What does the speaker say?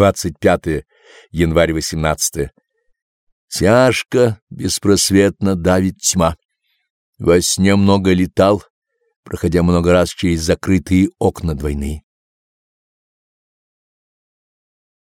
25 январь 18 Тяжко, беспросветно давит тьма. Во сне много летал, проходя много раз через закрытые окна двойные.